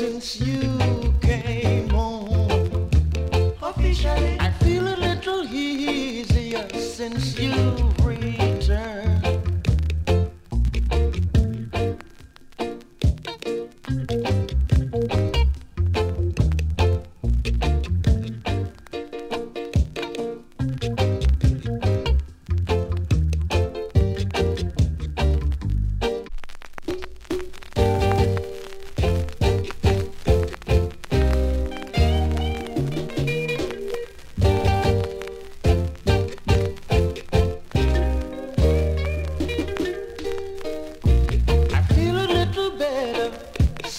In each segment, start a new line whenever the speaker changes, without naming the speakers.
since you came home. Officially, I feel a little easier since you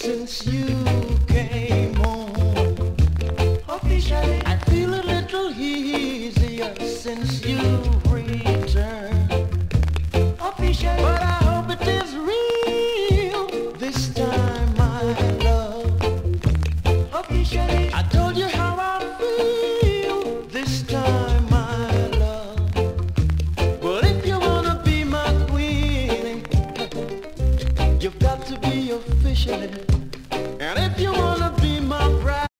since you came to be officially